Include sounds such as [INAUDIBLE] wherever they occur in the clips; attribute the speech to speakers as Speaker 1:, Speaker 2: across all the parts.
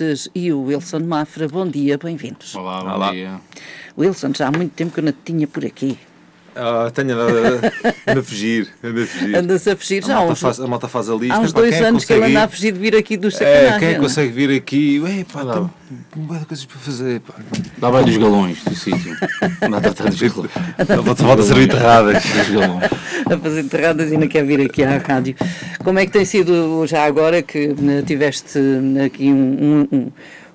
Speaker 1: Menezes e o Wilson Mafra. Bom dia, bem-vindos.
Speaker 2: Olá, bom Olá. dia.
Speaker 1: Wilson, já há muito tempo que eu não te tinha por aqui.
Speaker 3: Ah, tenho andado a, a fugir, anda a fugir.
Speaker 1: Andas a fugir já.
Speaker 3: A malta, faz, a malta faz a lista.
Speaker 1: Há uns dois anos que ele anda a fugir de vir aqui do
Speaker 3: sacanagem. É, quem é que consegue vir aqui? Ué, pá, dá um coisas para fazer. Pá.
Speaker 2: Dá bem dos galões do sítio. [LAUGHS] A tratar dos galões.
Speaker 3: Volta a servir enterradas.
Speaker 1: A fazer enterradas e não quer vir aqui à rádio. Como é que tem sido já agora que né, tiveste aqui um, um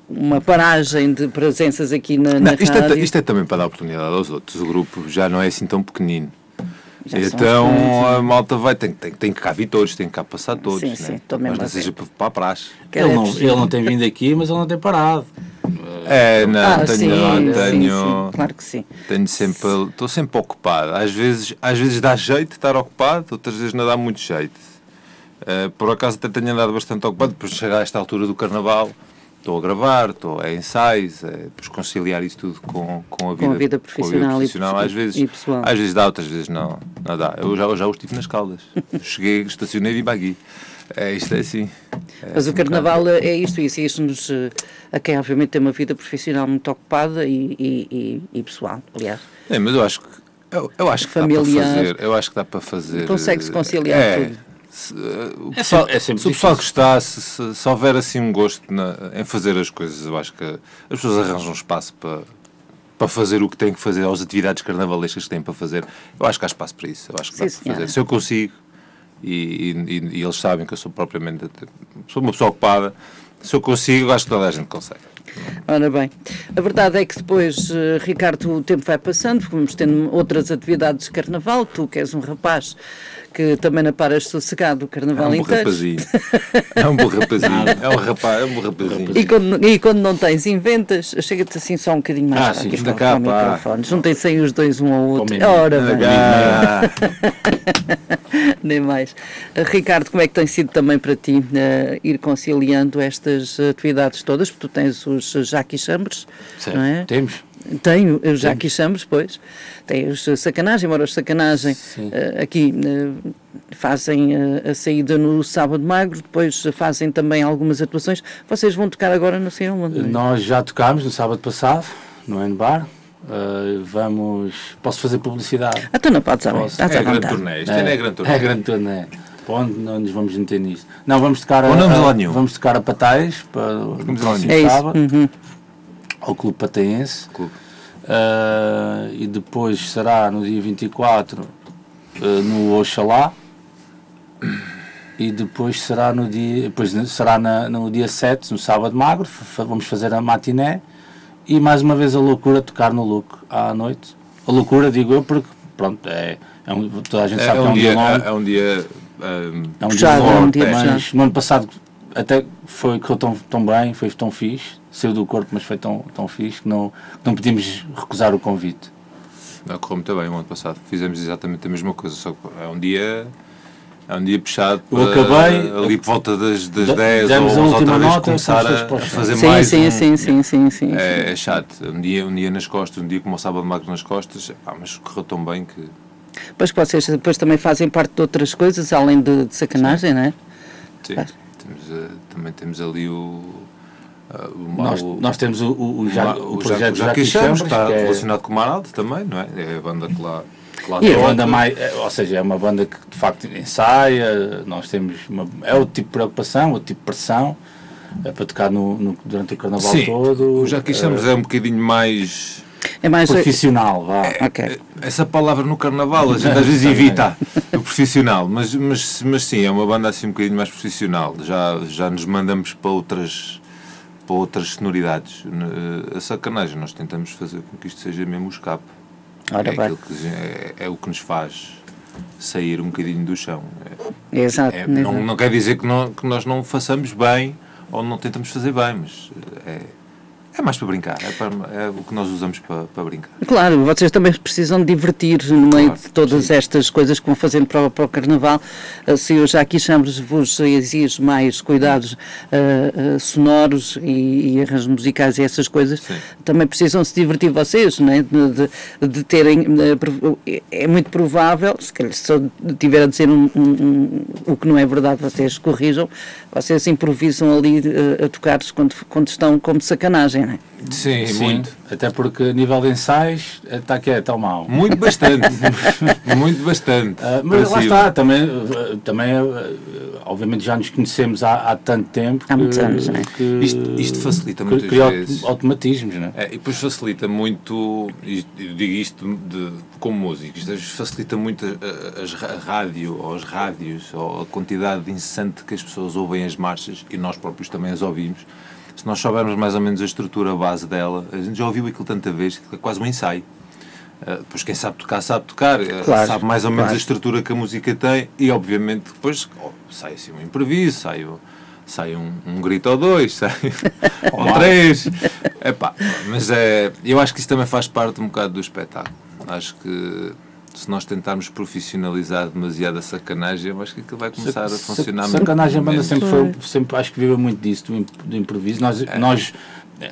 Speaker 1: uma paragem de presenças aqui na, na
Speaker 3: não, isto, é, isto, é, também para dar oportunidade aos outros. O grupo já não é assim tão pequenino. Já então a malta vai, tem, tem, tem que cá vir todos, tem que cá passar todos. Sim, né? sim, mas não seja para, para a praxe.
Speaker 2: Ele não, ele não tem vindo aqui, mas ele não tem parado.
Speaker 3: É, não, ah, tenho, sim, tenho,
Speaker 1: sim, claro que sim.
Speaker 3: Tenho sempre, estou sempre ocupado. Às vezes, às vezes dá jeito de estar ocupado, outras vezes não dá muito jeito. Uh, por acaso até tenho andado bastante ocupado, depois de chegar a esta altura do carnaval, estou a gravar, estou a ensaios, é, conciliar isso tudo com, com, a, vida,
Speaker 1: com a vida profissional, a vida profissional.
Speaker 3: E, às vezes,
Speaker 1: pessoal.
Speaker 3: Às vezes dá, outras vezes não, não dá. Eu já, eu já estive nas caldas. [LAUGHS] Cheguei, estacionei e vim para aqui. É, isto é assim.
Speaker 1: É mas assim o Carnaval um é isto, isso existe-nos eh, a quem obviamente tem uma vida profissional muito ocupada e, e, e, e pessoal, aliás.
Speaker 3: É, mas eu acho que eu, eu acho que Familiar, dá para fazer. Eu acho que dá para fazer.
Speaker 1: Consegue-se conciliar é, tudo.
Speaker 3: Se, uh, é, pessoal, é se o pessoal gostar, se, se, se, houver assim um gosto na, em fazer as coisas, eu acho que as pessoas arranjam espaço para, para fazer o que têm que fazer, as atividades carnavalescas que têm para fazer. Eu acho que há espaço para isso. Eu acho que Sim, dá para fazer. Se eu consigo, e, e, e, eles sabem que eu sou propriamente sou uma pessoa ocupada, se eu consigo, eu acho que toda a gente consegue.
Speaker 1: Ora bem, a verdade é que depois, eh, Ricardo, o tempo vai passando, vamos tendo outras atividades de carnaval, tu que és um rapaz que também não paras sossegado o carnaval
Speaker 3: é um
Speaker 1: inteiro.
Speaker 3: Rapazinho. [LAUGHS] É um bom rapazinho. É um rapaz, é um rapazinho.
Speaker 1: E quando, e quando não tens, inventas, chega-te assim só um bocadinho mais
Speaker 3: ah, sim, aqui, cá,
Speaker 1: microfone. Juntem-se aí os dois um ao outro. Ora bem. [LAUGHS] Nem mais. Uh, Ricardo, como é que tem sido também para ti uh, ir conciliando estas atividades todas? Porque tu tens os Jacques Chambres, não é?
Speaker 2: Temos.
Speaker 1: Tenho, eu já aqui chamos, pois. Tem os sacanagem, embora os sacanagem uh, aqui uh, fazem uh, a saída no sábado magro, depois fazem também algumas atuações. Vocês vão tocar agora no sei onde?
Speaker 2: Nós já tocámos no sábado passado, no N-Bar. vamos. Posso fazer publicidade?
Speaker 1: Ah, tu não podes saber.
Speaker 3: Estás é, grande turnê. Isto é, é grande turnê.
Speaker 2: É grande turnê. Onde não nos vamos meter nisto? Não, vamos tocar a,
Speaker 3: a,
Speaker 2: vamos tocar a Patais para
Speaker 3: no próximo
Speaker 1: é
Speaker 2: sábado.
Speaker 1: Uhum
Speaker 2: ao Clube Pataense. Clube. Uh, e depois será no dia 24 uh, ah, no Oxalá. E depois será no dia, depois será na, no dia 7, no sábado magro, vamos fazer a matiné e mais uma vez a loucura tocar no look à noite. A loucura, digo eu, porque pronto, é, é um, toda a gente é, sabe
Speaker 3: é
Speaker 2: que é um dia,
Speaker 3: longo. É, é um dia. Um,
Speaker 2: é um dia longo, mas no ano passado até foi, correu tão, tão bem, foi tão fixe, saiu do corpo, mas foi tão, tão fixe que não, não podíamos recusar o convite.
Speaker 3: Não, correu muito bem o ano passado. Fizemos exatamente a mesma coisa, só que é um dia. É um dia puxado
Speaker 2: eu acabei,
Speaker 3: ali por volta das, das 10 ou 11 outra vez começar a, a, fazer
Speaker 1: sim,
Speaker 3: mais
Speaker 1: sim,
Speaker 3: um,
Speaker 1: sim, sim, sim, sim,
Speaker 3: é, é, chato, um dia, um dia nas costas, um dia como o sábado magro nas costas, pá, mas correu tão bem que...
Speaker 1: Pois que vocês depois também fazem parte de outras coisas, além de, de sacanagem, sim. não é?
Speaker 3: Sim. Temos, uh, também temos ali o.
Speaker 2: Uh, nós, o, nós temos o, o, o, o,
Speaker 3: o projeto já, que Chambres, está é... relacionado com o Maraldo também, não é? É a banda que lá.
Speaker 2: Que lá e a banda mais, é, ou seja, é uma banda que de facto ensaia, nós temos uma, é outro tipo de preocupação, outro tipo de pressão, é para tocar no, no durante o carnaval
Speaker 3: Sim,
Speaker 2: todo.
Speaker 3: O Já que Chambres é, é um bocadinho mais
Speaker 2: é mais profissional, vá.
Speaker 3: É, okay. Essa palavra no carnaval a gente às vezes evita o profissional, mas, mas, mas sim, é uma banda assim um bocadinho mais profissional. Já, já nos mandamos para outras, para outras sonoridades. A sacanagem, nós tentamos fazer com que isto seja mesmo o escape.
Speaker 1: Ora
Speaker 3: é, que, é, é o que nos faz sair um bocadinho do chão.
Speaker 1: É, exato. É,
Speaker 3: não, não quer dizer que, não, que nós não façamos bem ou não tentamos fazer bem, mas é É mais para brincar, é, para, é o que nós usamos para, para, brincar.
Speaker 1: Claro, vocês também precisam divertir no meio claro, de todas sim. estas coisas que vão fazendo para, para o Carnaval. Uh, se eu já aqui chamo-vos vos exige mais cuidados uh, uh, sonoros e, e, arranjos musicais e essas coisas, sim. também precisam se divertir vocês, não é? de, de, de terem. é muito provável, se, calhar, se tiver a dizer um, um, um, o que não é verdade, vocês corrijam, vocês improvisam ali a tocar-se quando, quando estão como sacanagem não é?
Speaker 2: Sim, Sim, muito. Até porque a nível de ensaios está que é tão mau.
Speaker 3: Muito bastante. [LAUGHS] muito bastante.
Speaker 2: Uh, mas lá está, também, também obviamente já nos conhecemos há, há tanto tempo.
Speaker 1: Há muitos anos, não é?
Speaker 3: Isto, isto facilita que, muitas
Speaker 2: cria
Speaker 3: vezes.
Speaker 2: automatismos, não é?
Speaker 3: é? E depois facilita muito, digo isto de, como músico, isto facilita muito a, as, a rádio, ou as rádios, ou a quantidade incessante que as pessoas ouvem as marchas, e nós próprios também as ouvimos se nós soubermos mais ou menos a estrutura base dela, a gente já ouviu aquilo tanta vez que é quase um ensaio. Uh, pois quem sabe tocar, sabe tocar, uh, claro, sabe mais ou menos claro. a estrutura que a música tem e, obviamente, depois oh, sai assim um improviso, sai, sai um, um grito ou dois, [LAUGHS] sai ou três. Epá, mas é, eu acho que isso também faz parte um bocado do espetáculo. Acho que se nós tentarmos profissionalizar demasiado a sacanagem, eu acho que aquilo vai começar Sa a funcionar
Speaker 2: Sacanagem a banda sempre foi, sempre acho que vive muito disso, do, do improviso. Nós, é. nós,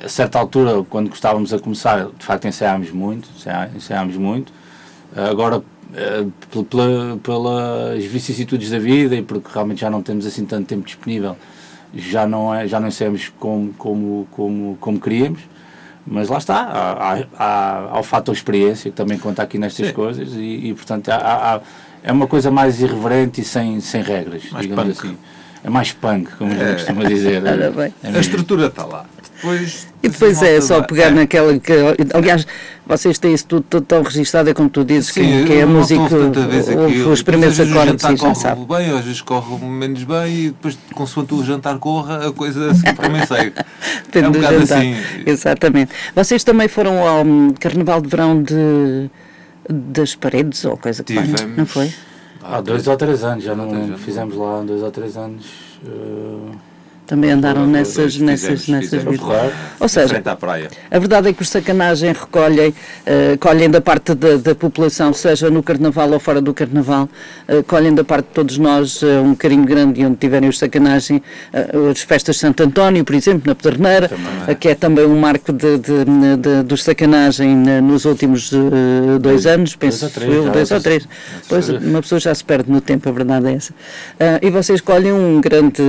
Speaker 2: a certa altura, quando gostávamos a começar, de facto ensaiámos muito, ensaiámos muito. Agora, eh, pela, pelas vicissitudes da vida e porque realmente já não temos assim tanto tempo disponível, já não, é, já não ensaiamos como, como, como, como queríamos mas lá está, há, há, há, há o fator experiência que também conta aqui nestas Sim. coisas e, e portanto há, é uma coisa mais irreverente e sem, sem regras, mais digamos punk. assim. É mais punk, como a gente é. costuma dizer. [LAUGHS]
Speaker 3: É a estrutura está lá. Depois,
Speaker 1: e depois é só pegar é. naquela que. Aliás, vocês têm isso tudo, tudo tão registado, é como tu dizes, Sim, que, que é a música. Os primeiros acordes.
Speaker 3: Às vezes o jantar corre bem, às vezes corre menos bem e depois, consoante o jantar corra, a coisa assim [LAUGHS] também segue. é um bocado jantar. assim.
Speaker 1: Exatamente. Vocês também foram ao Carnaval de Verão de, das Paredes ou coisa que não foi?
Speaker 2: Há dois ou três anos, já não fizemos lá dois ou três anos. Uh
Speaker 1: também andaram nessas, nessas, nessas
Speaker 3: vidas. Ou seja,
Speaker 1: a verdade é que os sacanagem recolhem, uh, colhem da parte da, da, população, seja no Carnaval ou fora do Carnaval, uh, colhem da parte de todos nós uh, um carinho grande e onde tiverem os sacanagem, as festas de Santo António, por exemplo, na Pederneira, é. que é também um marco de, de, de dos sacanagem nos últimos dois anos, penso dois. Eu, dois ou três. Pois, uma pessoa já se perde no tempo, a verdade é essa. e vocês colhem um grande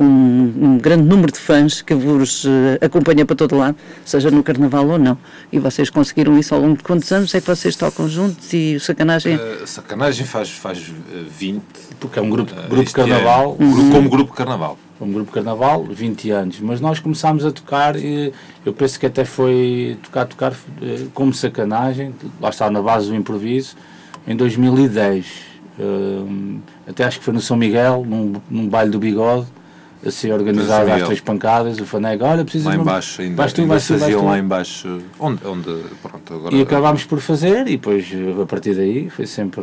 Speaker 1: um um, grande número de fãs que vos uh, acompanha para todo lado, seja no Carnaval ou não. E vocês conseguiram isso ao longo de quantos anos é que vocês tocam juntos e o Sacanagem? Uh,
Speaker 3: sacanagem faz, faz 20. Eh,
Speaker 2: Porque é um grupo, grupo Carnaval.
Speaker 3: Uhum. Como grupo Carnaval.
Speaker 2: Como grupo Carnaval, 20 anos. Mas nós começámos a tocar e eu penso que até foi tocar, tocar como sacanagem, lá está na base do improviso, em 2010. Uh, até acho que foi no São Miguel, num, num baile do bigode, assim organizado às três pancadas, o Fanega, olha, precisa
Speaker 3: lá embaixo ainda, vais tu, vais tu, vais tu. lá embaixo, onde, onde pronto, agora...
Speaker 2: E acabámos por fazer e depois a partir daí foi sempre,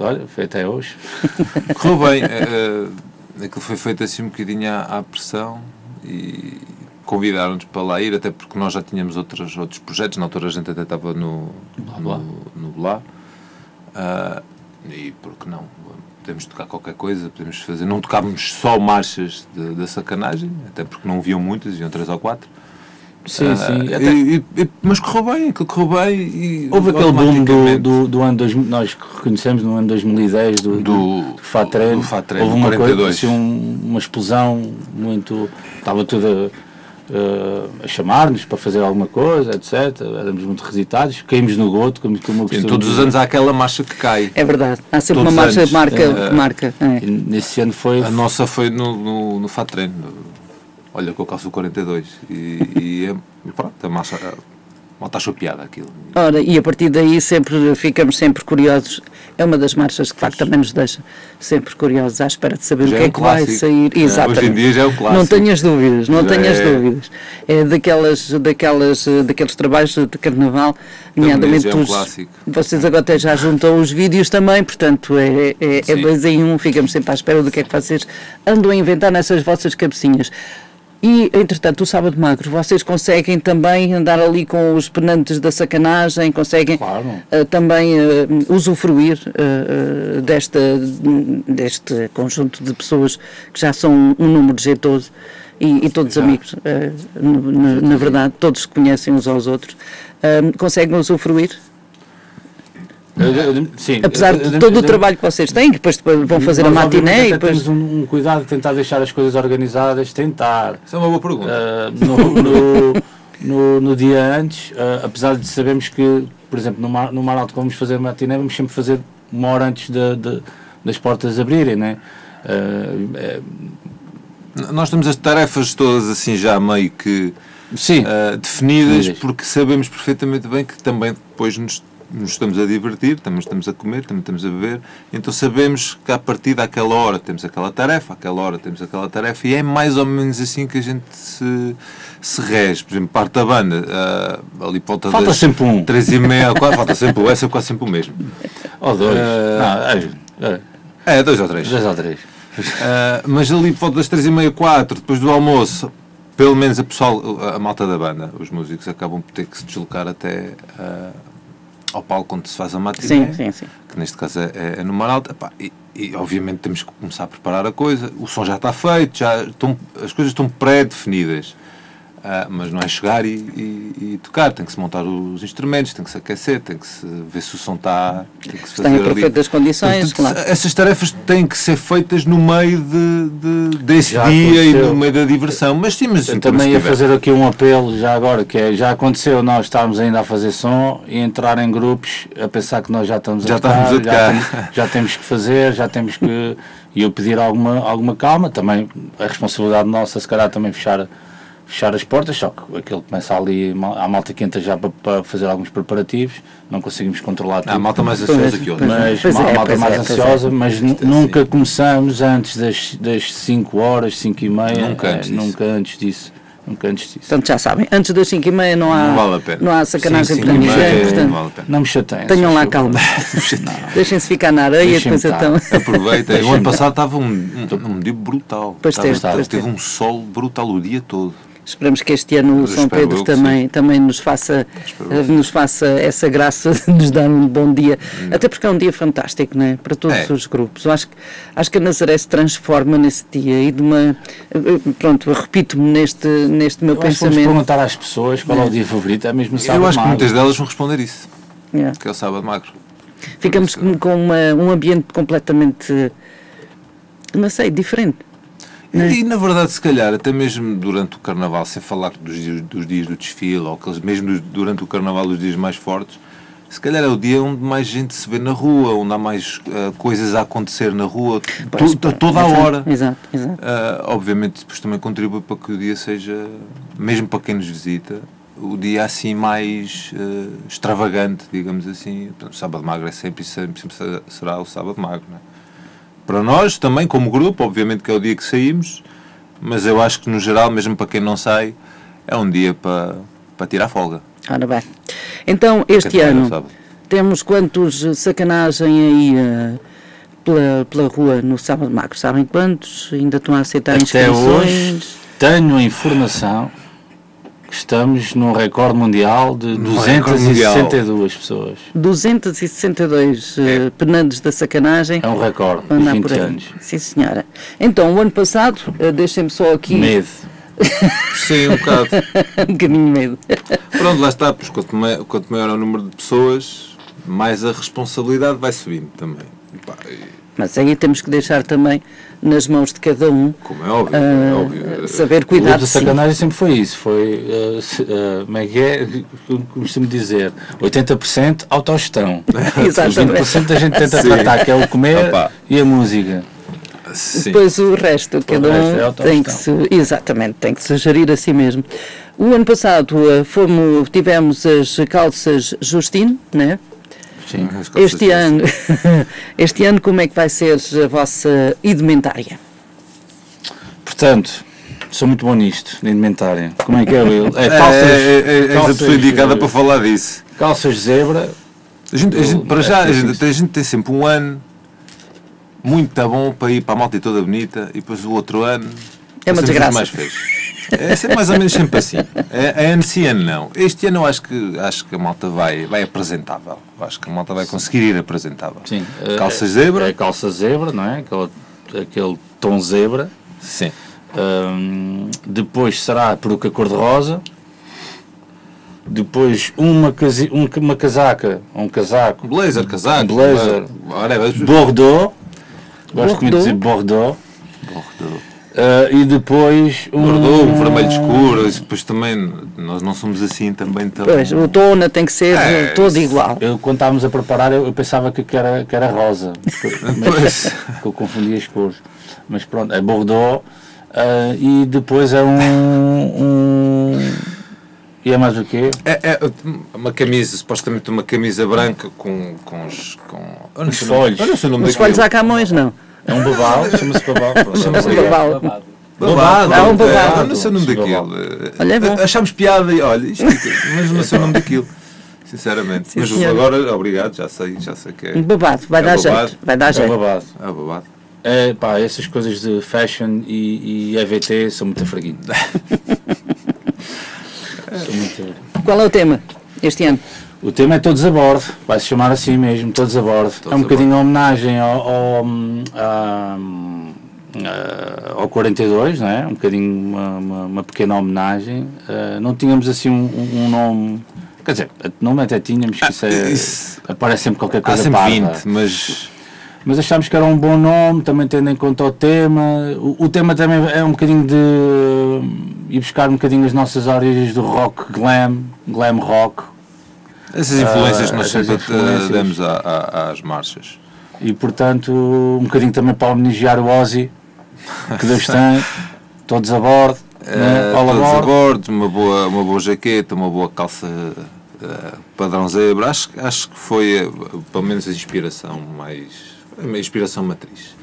Speaker 2: olha, foi até hoje. [LAUGHS]
Speaker 3: Correu bem, uh, aquilo foi feito assim um bocadinho à, à pressão e convidaram-nos para lá ir, até porque nós já tínhamos outros, outros projetos, na altura a gente até estava no, no, no Blá, uh, e por que não, podemos tocar qualquer coisa, podemos fazer. Não tocávamos só marchas da sacanagem, até porque não viam muitas, iam três ou quatro.
Speaker 2: Sim, uh, sim.
Speaker 3: Até... E, e, mas correu bem, aquilo correu bem. E
Speaker 2: Houve aquele boom do, do, do ano 2000, nós reconhecemos no ano 2010 do, do, do, Fatren. Houve uma 42. coisa, assim, um, uma explosão muito. Estava tudo uh, a chamar-nos para fazer alguma coisa, etc. Éramos muito resitados, caímos no goto, como, como
Speaker 3: Sim, Todos os anos há aquela marcha que cai.
Speaker 1: É verdade, há sempre todos uma marcha que marca. É, marca é.
Speaker 2: Nesse ano foi.
Speaker 3: A nossa foi no, no, no Fatren. Olha, com o calço 42. E, e é, pronto, a marcha. Mal está chopeada aquilo.
Speaker 1: Ora, e a partir daí sempre ficamos sempre curiosos. É uma das marchas que de facto também nos deixa sempre curiosos à espera de saber já o que é, é que vai sair.
Speaker 3: É, Exatamente. Hoje em dia já é o clássico.
Speaker 1: Não tenhas dúvidas, não já tenhas é... dúvidas. É daquelas, daquelas, daqueles trabalhos de carnaval, nomeadamente é um os, vocês agora até já juntam os vídeos também, portanto é, é, é dois em um, ficamos sempre à espera do que é que vocês andam a inventar nessas vossas cabecinhas. E, entretanto, o Sábado Magro, vocês conseguem também andar ali com os penantes da sacanagem, conseguem claro. uh, também uh, usufruir uh, desta, deste conjunto de pessoas que já são um número jeitoso e, e todos amigos, na, na, verdade, todos se conhecem uns aos outros. conseguem usufruir? Sim, Apesar de todo o trabalho que vocês têm, que depois vão fazer a matiné e depois...
Speaker 2: temos um, um, cuidado de tentar deixar as coisas organizadas, tentar.
Speaker 3: Isso é uma boa pergunta.
Speaker 2: Uh, no, no, no, no, dia antes, uh, apesar de sabermos que, por exemplo, no, mar, no Mar Alto, vamos fazer matiné, vamos sempre fazer uma hora antes de, de das portas abrirem, né? Uh,
Speaker 3: é... Nós temos as tarefas todas assim já meio que Sim. definidas, definidas, porque sabemos perfeitamente bem que também depois nos nos estamos a divertir, também estamos a comer, também estamos a beber, então sabemos que a partir daquela hora temos aquela tarefa, aquela hora temos aquela tarefa, e é mais ou menos assim que a gente se, se rege. Por exemplo, parte da banda, uh, ali
Speaker 2: volta Falta sempre um.
Speaker 3: Três e meia, quase, falta sempre um, essa é quase sempre o mesmo.
Speaker 2: Ou dois. Uh,
Speaker 3: Não, é, é, dois ou três.
Speaker 2: Dois ou três.
Speaker 3: Uh, mas ali por volta das três e meia, quatro, depois do almoço, pelo menos a pessoal, a malta da banda, os músicos acabam por ter que se deslocar até uh, ao palco quando se faz a matiné,
Speaker 1: sim, sim,
Speaker 3: que neste caso é, é, é no Mar Alto, epá, e, e, obviamente temos que começar a preparar a coisa, o som já está feito, já estão, as coisas estão pré-definidas. Uh, mas não é chegar e, e, e, tocar, tem que se montar os instrumentos, tem que se aquecer, tem que se ver se o som está.
Speaker 1: Tem que se fazer em perfeitas condições,
Speaker 3: claro. Essas tarefas têm que ser feitas no meio de, de desse já dia aconteceu. e no meio da diversão. Mas sim, mas
Speaker 2: Eu também ia fazer aqui um apelo já agora, que é, já aconteceu nós estarmos ainda a fazer som e entrar em grupos a pensar que nós já estamos
Speaker 3: já
Speaker 2: a
Speaker 3: tocar, estamos a
Speaker 2: tocar. Já, temos, já temos que fazer, já temos que. E eu pedir alguma, alguma calma, também a responsabilidade nossa, se calhar também fechar fechar as portas, só que aquilo começa ali, a malta quenta já para, para, fazer alguns preparativos, não conseguimos controlar tudo.
Speaker 3: Há malta mais ansiosa que outra.
Speaker 2: Mas,
Speaker 3: pois
Speaker 2: é, malta mais é, ansiosa, é. mas nunca assim. começamos antes das, das 5 horas, 5 e meia, nunca, antes, é, nunca antes disso. Nunca antes disso.
Speaker 1: Portanto, já sabem, antes das 5 e meia não há,
Speaker 3: não vale.
Speaker 1: Não há sacanagem para ninguém. Portanto, vale
Speaker 2: não me chateiem.
Speaker 1: Tenham lá calma. [LAUGHS] [LAUGHS] Deixem-se ficar na areia, depois então.
Speaker 3: Aproveitem. O ano passado estava um, um, um dia brutal.
Speaker 1: Pois
Speaker 3: estava,
Speaker 1: teve,
Speaker 3: teve um sol brutal o dia todo.
Speaker 1: Esperamos que este ano o São Pedro também, também nos, faça, nos faça essa graça de nos dar um bom dia. Hum. Até porque é um dia fantástico, não é? Para todos é. os grupos. Eu acho, acho que a Nazaré se transforma nesse dia e de uma. Pronto, repito-me neste, neste meu
Speaker 2: eu
Speaker 1: pensamento.
Speaker 2: Vamos perguntar às pessoas qual é, é o dia favorito, é mesmo sábado.
Speaker 3: Eu acho que muitas delas vão responder isso. É. Que é o sábado magro.
Speaker 1: Ficamos com, com uma, um ambiente completamente. Não sei, diferente.
Speaker 3: E, e, na verdade, se calhar, até mesmo durante o Carnaval, sem falar dos dias, dos dias do desfile, ou aqueles, mesmo durante o Carnaval, os dias mais fortes, se calhar é o dia onde mais gente se vê na rua, onde há mais uh, coisas a acontecer na rua, pois, to, toda a hora.
Speaker 1: Exato, exato.
Speaker 3: Uh, obviamente, depois também contribui para que o dia seja, mesmo para quem nos visita, o dia assim mais uh, extravagante, digamos assim. Portanto, o sábado magro é sempre, sempre, sempre será o sábado magro, não é? Para nós também, como grupo, obviamente que é o dia que saímos, mas eu acho que no geral, mesmo para quem não sai, é um dia para, para tirar folga.
Speaker 1: Ora bem. Então, este ano, temos quantos sacanagem aí uh, pela, pela rua no sábado magro? Sabem quantos? Ainda estão a aceitar Até inscrições? Hoje,
Speaker 2: tenho a informação Estamos num recorde mundial de 262 pessoas.
Speaker 1: 262 é. uh, penantes da sacanagem.
Speaker 2: É um recorde, de 20 anos.
Speaker 1: Sim, senhora. Então, o ano passado, uh, deixem-me só aqui...
Speaker 2: Medo. [LAUGHS]
Speaker 3: Sim, um bocado.
Speaker 1: um bocadinho medo.
Speaker 3: Pronto, lá está, pois quanto, maior, quanto maior é o número de pessoas, mais a responsabilidade vai subindo também.
Speaker 1: Mas aí temos que deixar também nas mãos de cada um.
Speaker 3: Como é óbvio, uh, é óbvio.
Speaker 1: Saber cuidar
Speaker 2: o de sacanagem sempre foi isso. Foi, uh, uh, como é que é? Costumo dizer, 80% autogestão. [LAUGHS]
Speaker 1: Exatamente.
Speaker 2: 20% da gente tenta Sim. tratar, que é o comer Opa. e a música.
Speaker 1: Sim. Depois o resto, cada um é tem que se, exatamente, tem que se gerir a si mesmo. O ano passado fomos, tivemos as calças Justine, né?
Speaker 2: Sim,
Speaker 1: este ano, [LAUGHS] este ano como é que vai ser a vossa indumentária?
Speaker 2: Portanto, sou muito bom nisto, na indumentária. Como é que é,
Speaker 3: Will? É, calças, é, é, é, calças, a pessoa indicada para falar disso.
Speaker 2: Calças zebra.
Speaker 3: A gente, a gente, para já, a gente, a gente tem sempre um ano muito bom para ir para a malta e toda bonita e depois o outro ano
Speaker 1: é uma desgraça.
Speaker 3: mais feios. É sempre mais ou menos sempre assim. A, a ano ano não. Este ano eu acho que, acho que a malta vai, vai apresentável. Eu acho que a malta vai conseguir ir apresentável.
Speaker 2: Sim.
Speaker 3: Calça é, zebra.
Speaker 2: É, calça zebra, não é? Aquele, aquele tom zebra.
Speaker 3: Sim.
Speaker 2: Um, depois será a peruca cor-de-rosa. Depois uma, casi, um, uma casaca, um casaco.
Speaker 3: Blazer, casaco.
Speaker 2: Blazer. Bordeaux. Gosto muito de dizer Bordeaux. Bordeaux. Uh, e depois
Speaker 3: um. Bordeaux, um vermelho escuro, e depois também nós não somos assim também tão.
Speaker 1: Pois, o tona tem que ser é, todo igual.
Speaker 2: Eu, quando estávamos a preparar, eu, eu pensava que, era, que era rosa, [LAUGHS] mas, que eu confundia as cores. Mas pronto, é Bordeaux uh, e depois é um, um e é mais o quê?
Speaker 3: É, é, uma camisa, supostamente uma camisa branca com, com os, com,
Speaker 2: os folhos.
Speaker 1: Os folhos a Camões, não.
Speaker 2: É um babal, chama-se babal.
Speaker 1: Chama-se babal.
Speaker 3: Babado.
Speaker 1: É um babado.
Speaker 3: Não sei o nome daquilo. Olha, é. Achámos piada e olha, isto, mas não sei o nome daquilo. Sinceramente. Sim, mas senhora. agora, obrigado, já sei, já sei que é.
Speaker 1: Babado, vai é dar babado. jeito. Vai dar jeito.
Speaker 2: É babado.
Speaker 3: É babado.
Speaker 2: É, pá, essas coisas de fashion e, e EVT são muito fraguinhos. [LAUGHS]
Speaker 1: Qual é o tema este ano?
Speaker 2: O tema é Todos a Bordo, vai se chamar assim mesmo, Todos a Bordo. Todos é um bocadinho bordo. homenagem ao, ao, ao, ao 42, não é? Um bocadinho uma, uma, uma pequena homenagem. Uh, não tínhamos assim um, um, nome. Quer dizer, nome até tínhamos, que isso, é, ah, isso aparece sempre qualquer coisa. Há
Speaker 3: sempre parva. 20, mas
Speaker 2: mas achámos que era um bom nome, também tendo em conta o tema. O, o tema também é um bocadinho de ir buscar um bocadinho as nossas origens do rock glam, glam rock.
Speaker 3: Essas influências uh, que nós sempre influências. demos a, a, às marchas.
Speaker 2: E portanto, um bocadinho também para homenagear o Ozzy, que Deus [LAUGHS] tem, todos a bordo.
Speaker 3: Uh, né? todos a bordo, uma boa, uma boa jaqueta, uma boa calça uh, padrão zebra. Acho, acho que foi, uh, pelo menos, a inspiração mais uma inspiração matriz.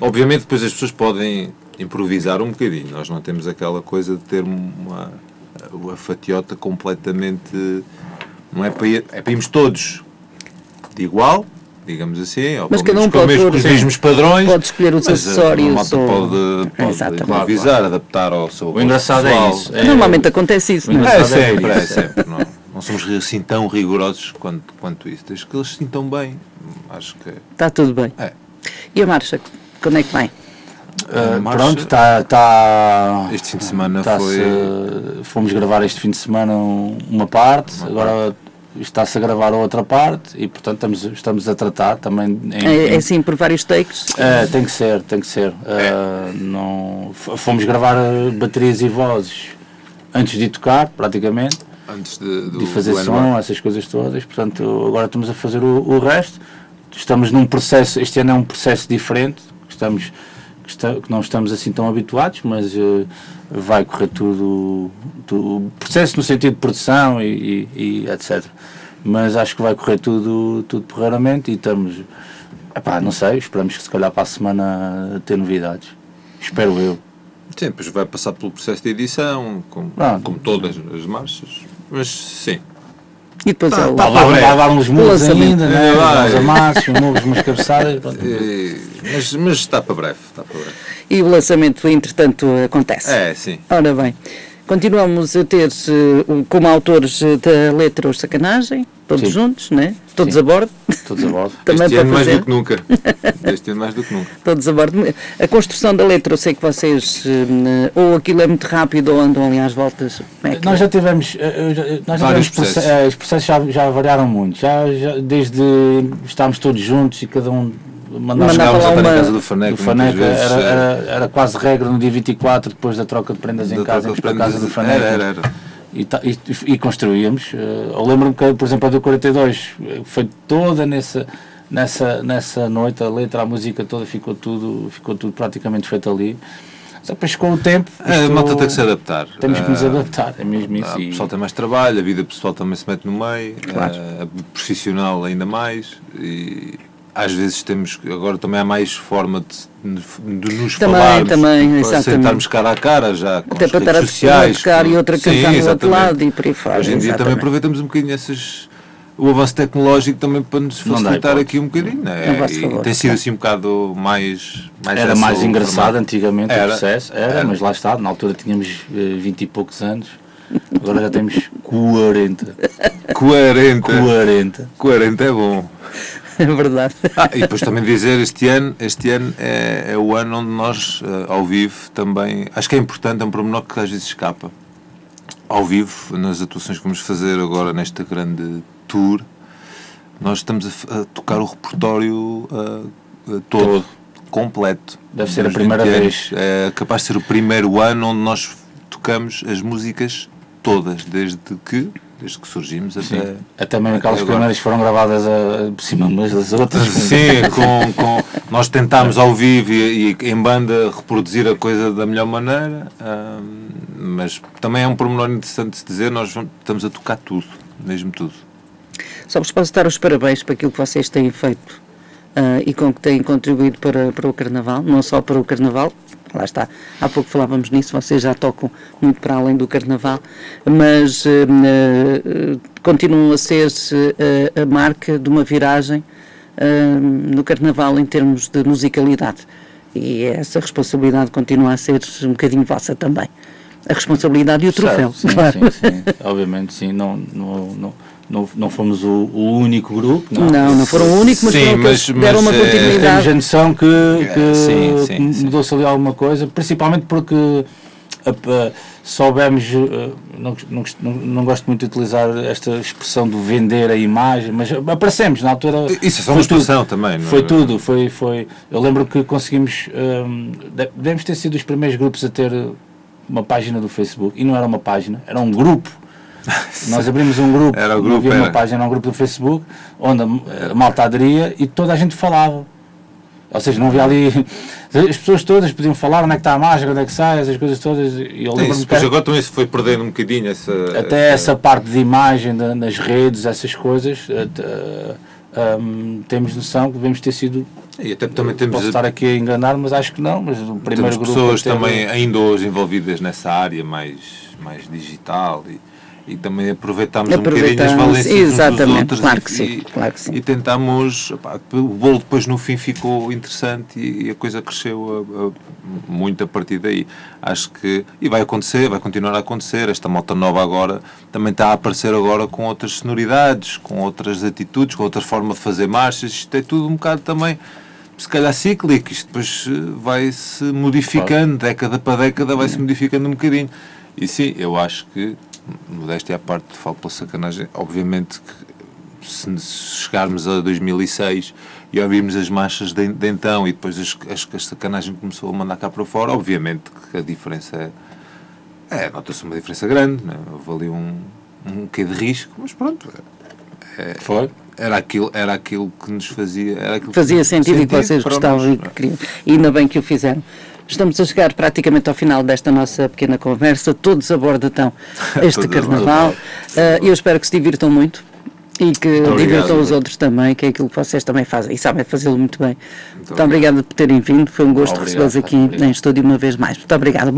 Speaker 3: Obviamente depois as pessoas podem improvisar um bocadinho. Nós não temos aquela coisa de ter uma, uma fatiota completamente. Não é para, ir, é para irmos todos de igual, digamos assim, ou
Speaker 1: mas cada um pode
Speaker 3: mesmo, os mesmos padrões.
Speaker 1: Pode escolher os acessórios.
Speaker 3: Ou... pode, [LAUGHS] pode improvisar, adaptar ao seu.
Speaker 2: O engraçado é isso. É...
Speaker 1: Normalmente acontece isso.
Speaker 3: Não é? é sempre, é, é sempre. Não, não somos assim tão rigorosos quanto, quanto isso. Desde que eles se sintam bem acho que.
Speaker 1: Está tudo bem.
Speaker 3: É.
Speaker 1: E a marcha, quando é que vai?
Speaker 2: Uh, marcha, pronto, está. Tá,
Speaker 3: este fim de semana tá foi.
Speaker 2: fomos gravar este fim de semana uma parte, uma agora parte. está-se a gravar a outra parte e, portanto, estamos, estamos a tratar também.
Speaker 1: Em, é, é assim, por vários takes?
Speaker 2: Uh, tem que ser, tem que ser. Uh, não, fomos gravar baterias e vozes antes de tocar, praticamente.
Speaker 3: Antes de, do,
Speaker 2: de fazer som, essas coisas todas. Portanto, agora estamos a fazer o, o resto estamos num processo, este ano é um processo diferente, que, estamos, que, está, que não estamos assim tão habituados, mas uh, vai correr tudo, tudo, processo no sentido de produção e, e, e, etc. Mas acho que vai correr tudo, tudo porreiramente e estamos, epá, não sei, esperamos que se calhar para a semana ter novidades. Espero eu.
Speaker 3: Sim, depois vai passar pelo processo de edição, como, como todas as marchas, mas sim,
Speaker 1: e depois
Speaker 2: tá, tá, vai, vai dar uns murros ainda, né? uns amassos, uns murros, umas cabeçadas.
Speaker 3: mas, mas está para breve, está para breve.
Speaker 1: E o lançamento, entretanto, acontece.
Speaker 3: É, sim.
Speaker 1: Ora bem, continuamos a ter uh, como autores da letra os sacanagem, todos Sim. juntos, né? Todos
Speaker 2: Sim.
Speaker 1: a bordo.
Speaker 2: Todos a bordo. [LAUGHS]
Speaker 3: Também este ano mais do que nunca. Este ano mais do que nunca. [LAUGHS]
Speaker 1: Todos a bordo. A construção da letra, eu sei que vocês, uh, ou aquilo é muito rápido, ou andam ali às voltas.
Speaker 2: É nós já tivemos, nós já tivemos processos, os processos já, já variaram muito. Já, já, desde estarmos todos juntos e cada um
Speaker 3: mandava, mandava lá uma, casa do Faneco,
Speaker 2: do Faneco era, era, era, quase regra no dia 24, depois da troca de prendas em casa, para a casa do Faneco. Era, era, era e, e, e construíamos. Eh, eu lembro-me que, por exemplo, a do 42 eh, foi toda nessa, nessa, nessa noite, a letra, a música toda ficou tudo, ficou tudo praticamente feito ali. Depois com o tempo.
Speaker 3: A malta tem que se adaptar.
Speaker 2: Temos que nos eh, adaptar, é mesmo isso.
Speaker 3: O pessoal tem mais trabalho, a vida pessoal também se mete no meio, claro. a profissional ainda mais. E às vezes temos, agora também há mais forma de, de nos
Speaker 1: também,
Speaker 3: falarmos,
Speaker 1: também, para
Speaker 3: sentarmos cara a cara já com
Speaker 1: Até
Speaker 3: as
Speaker 1: para
Speaker 3: redes sociais.
Speaker 1: A e outra cantar no outro lado e por aí fora.
Speaker 3: Hoje em dia
Speaker 1: exatamente.
Speaker 3: também aproveitamos um bocadinho essas, o avanço tecnológico também para nos facilitar aqui um bocadinho. Né? É, tem sido assim um bocado mais.
Speaker 2: mais era mais engraçado antigamente era, o processo, era, era, mas lá está, na altura tínhamos uh, 20 e poucos anos, agora já temos 40.
Speaker 3: 40.
Speaker 2: 40.
Speaker 3: 40 é bom.
Speaker 1: É verdade.
Speaker 3: Ah, e depois também dizer, este ano, este ano é, é o ano onde nós, uh, ao vivo, também. Acho que é importante, é um pormenor que às vezes escapa. Ao vivo, nas atuações que vamos fazer agora nesta grande tour, nós estamos a, a tocar o repertório uh, todo, todo, completo.
Speaker 2: Deve ser a primeira vez.
Speaker 3: É capaz de ser o primeiro ano onde nós tocamos as músicas todas, desde que desde que surgimos
Speaker 2: Sim. até. Até mesmo aquelas primeiras foram gravadas a, por cima umas das outras.
Speaker 3: Sim, [LAUGHS] com, com, nós tentámos ao vivo e, e, em banda reproduzir a coisa da melhor maneira, mas também é um pormenor interessante de se dizer, nós estamos a tocar tudo, mesmo tudo.
Speaker 1: Só vos posso dar os parabéns para aquilo que vocês têm feito uh, e com que têm contribuído para, para o Carnaval, não só para o Carnaval, lá está, há pouco falávamos nisso, vocês já tocam muito para além do Carnaval, mas uh, uh, continuam a ser uh, a marca de uma viragem no Carnaval em termos de musicalidade. E essa responsabilidade continua a ser um bocadinho vossa também. A responsabilidade e o troféu,
Speaker 2: sim,
Speaker 1: claro.
Speaker 2: Sim, sim. Obviamente, sim. Não, não, não não, não fomos o, o único grupo.
Speaker 1: Não, não, não foram o único, mas, sim, mas, deram mas, uma é, continuidade.
Speaker 2: Temos a noção que, que mudou-se ali alguma coisa, principalmente porque a, a, soubemos, não, não, não, gosto muito de utilizar esta expressão de vender a imagem, mas aparecemos na altura.
Speaker 3: Isso é só uma expressão também,
Speaker 2: não Foi é? tudo, foi, foi. Eu lembro que conseguimos, um, devemos ter sido os primeiros grupos a ter uma página do Facebook, e não era uma página, era um grupo [LAUGHS] nós abrimos um grupo,
Speaker 3: era grupo
Speaker 2: havia uma página, um grupo do Facebook, onde a malta aderia e toda a gente falava. Ou seja, não havia ali. [LAUGHS] As pessoas todas podiam falar onde é que está a máscara, onde é que sai, essas coisas todas. E
Speaker 3: eu lembro depois agora também se foi perdendo um bocadinho essa.
Speaker 2: Até essa, essa parte de imagem de, nas redes, essas coisas. Uh, um, temos noção que devemos ter sido.
Speaker 3: E até também temos.
Speaker 2: Posso estar aqui a enganar, mas acho que não. Mas o primeiro
Speaker 3: temos grupo. pessoas também ainda hoje envolvidas nessa área mais, mais digital. E, e também aproveitámos, um bocadinho as valências
Speaker 1: exatamente,
Speaker 3: outros
Speaker 1: claro que, sim, claro que sim.
Speaker 3: E tentámos, opá, o bolo depois no fim ficou interessante e, a coisa cresceu a, a, muito a partir daí. Acho que, e vai acontecer, vai continuar a acontecer, esta moto nova agora também está a aparecer agora com outras sonoridades, com outras atitudes, com outra forma de fazer marchas, isto é tudo um bocado também se calhar cíclico, isto depois eh, vai se modificando, claro. década para década vai se modificando um bocadinho. E sim, eu acho que modéstia à parte, falo pela sacanagem, obviamente que se chegarmos a 2006 e ouvirmos as marchas de, de então e depois as, as, a sacanagem começou a mandar cá para fora, obviamente que a diferença é, é nota-se uma diferença grande, né? houve ali um, um quê de risco, mas pronto. É, Foi? Era aquilo, era aquilo que nos fazia. Era
Speaker 1: fazia sentido, sentido e que vocês gostavam e que queriam. E ainda bem que o fizeram. Estamos a chegar praticamente ao final desta nossa pequena conversa. Todos a bordo estão [LAUGHS] este carnaval. Uh, eu espero que se divirtam muito e que divirtam os outros também, que é aquilo que vocês também fazem e sabem fazê-lo muito bem. Muito, muito obrigado por terem vindo. Foi um gosto recebê-los aqui obrigado. em estúdio uma vez mais. Muito obrigado. Bom